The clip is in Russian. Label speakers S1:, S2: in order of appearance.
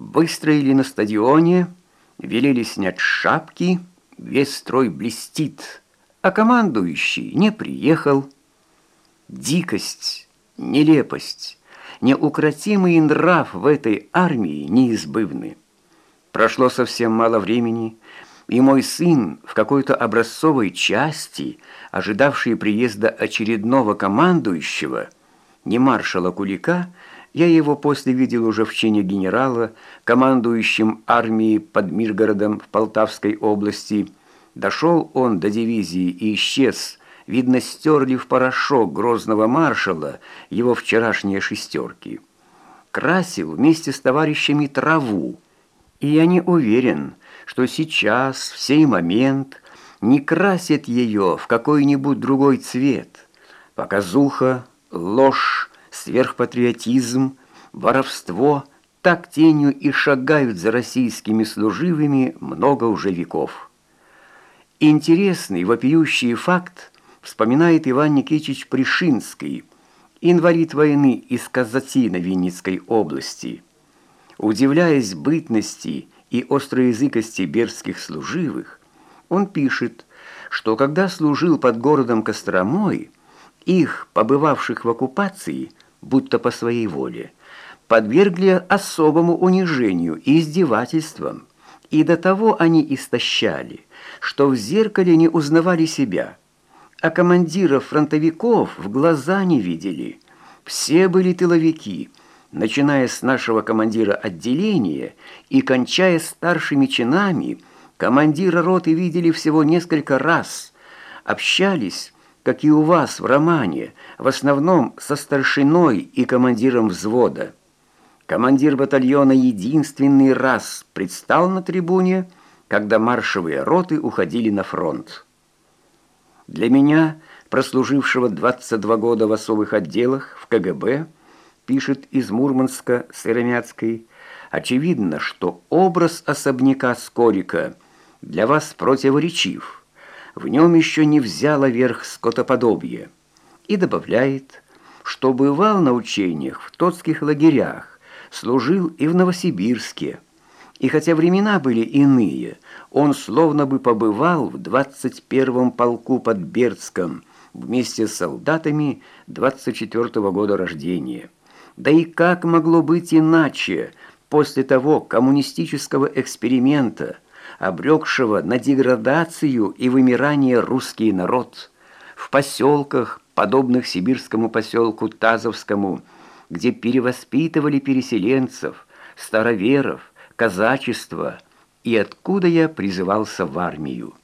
S1: Выстроили на стадионе, велели снять шапки, весь строй блестит, а командующий не приехал. Дикость, нелепость, неукротимый нрав в этой армии неизбывны. Прошло совсем мало времени, и мой сын в какой-то образцовой части, ожидавший приезда очередного командующего, не маршала Кулика, я его после видел уже в чине генерала, командующим армией под Миргородом в Полтавской области. Дошел он до дивизии и исчез. Видно, стерли в порошок грозного маршала его вчерашние шестерки. Красил вместе с товарищами траву. И я не уверен, что сейчас, в сей момент, не красит ее в какой-нибудь другой цвет. Показуха, ложь, сверхпатриотизм, воровство так тенью и шагают за российскими служивыми много уже веков. Интересный вопиющий факт вспоминает Иван Никитич Пришинский, инвалид войны из Казатина Винницкой области. Удивляясь бытности и остроязыкости берских служивых, он пишет, что когда служил под городом Костромой, их, побывавших в оккупации, будто по своей воле, подвергли особому унижению и издевательствам, и до того они истощали, что в зеркале не узнавали себя, а командиров фронтовиков в глаза не видели. Все были тыловики, начиная с нашего командира отделения и кончая старшими чинами, командира роты видели всего несколько раз, общались, как и у вас в романе, в основном со старшиной и командиром взвода. Командир батальона единственный раз предстал на трибуне, когда маршевые роты уходили на фронт. Для меня, прослужившего 22 года в особых отделах в КГБ, пишет из Мурманска Сыромятской, очевидно, что образ особняка Скорика для вас противоречив – в нем еще не взяло верх скотоподобие. И добавляет, что бывал на учениях в тотских лагерях, служил и в Новосибирске. И хотя времена были иные, он словно бы побывал в 21-м полку под Бердском вместе с солдатами 24-го года рождения. Да и как могло быть иначе после того коммунистического эксперимента – обрекшего на деградацию и вымирание русский народ. В поселках, подобных сибирскому поселку Тазовскому, где перевоспитывали переселенцев, староверов, казачество, и откуда я призывался в армию.